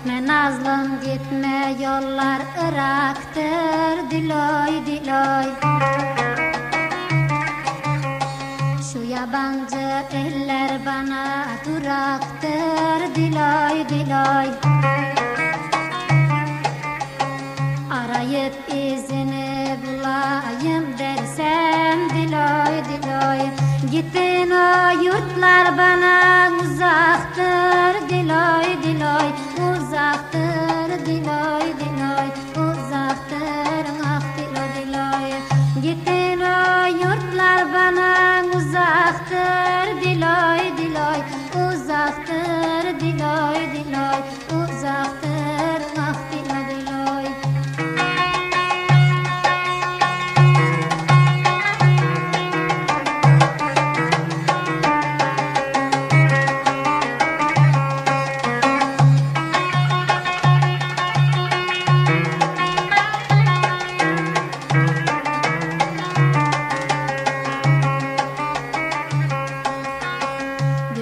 Etme nazlım gitme yollar Irak'tır diloy diloy. Şu yabancı eller bana duraktır diloy diloy. Arayıp izini bulayım dersem diloy diloy. Gittin o yurtlar bana uzaktır diloy diloy. Uzaktır dilay dilay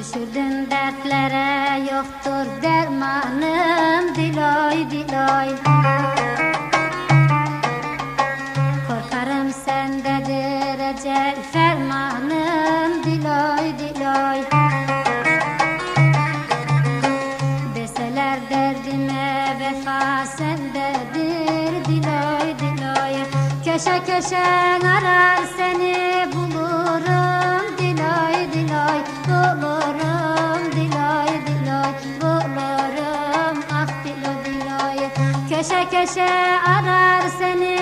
Düşürdün dertlere yoktur dermanım Dilay dilay Korkarım sendedir ecel fermanım Dilay dilay Deseler derdime vefa sendedir Dilay dilay Köşe köşe arar seni Köşe köşe arar seni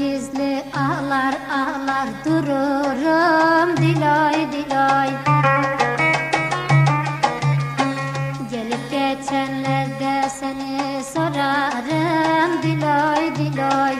gizli ağlar ağlar dururum. Diloy diloy Gelip geçenlerde seni sorarım. Diloy diloy